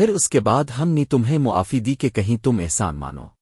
پھر اس کے بعد ہم نے تمہیں معافی دی کہ کہیں تم احسان مانو۔